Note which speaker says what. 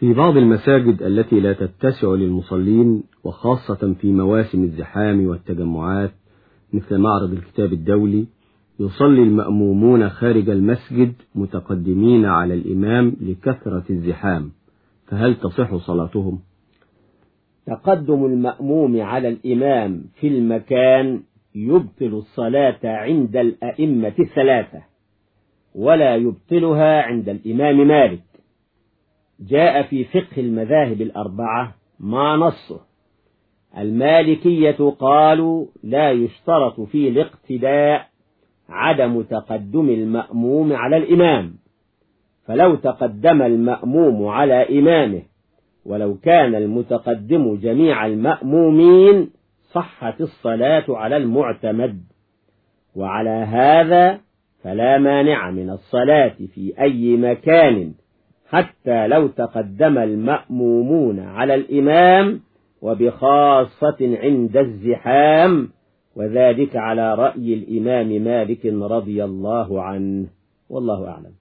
Speaker 1: في بعض المساجد التي لا تتسع للمصلين وخاصة في مواسم الزحام والتجمعات مثل معرض الكتاب الدولي يصلي المأمومون خارج المسجد متقدمين على الإمام لكثرة الزحام فهل تصح صلاتهم؟
Speaker 2: تقدم المأموم على الإمام في المكان يبطل الصلاة عند الأئمة الثلاثة ولا يبطلها عند الإمام مالك جاء في فقه المذاهب الأربعة ما نصه. المالكية قالوا لا يشترط في الاقتداء عدم تقدم المأموم على الإمام. فلو تقدم المأموم على إمامه ولو كان المتقدم جميع المأمومين صحت الصلاة على المعتمد. وعلى هذا فلا مانع من الصلاة في أي مكان. حتى لو تقدم المأمومون على الإمام وبخاصة عند الزحام وذلك على رأي الإمام مالك رضي الله عنه. والله أعلم.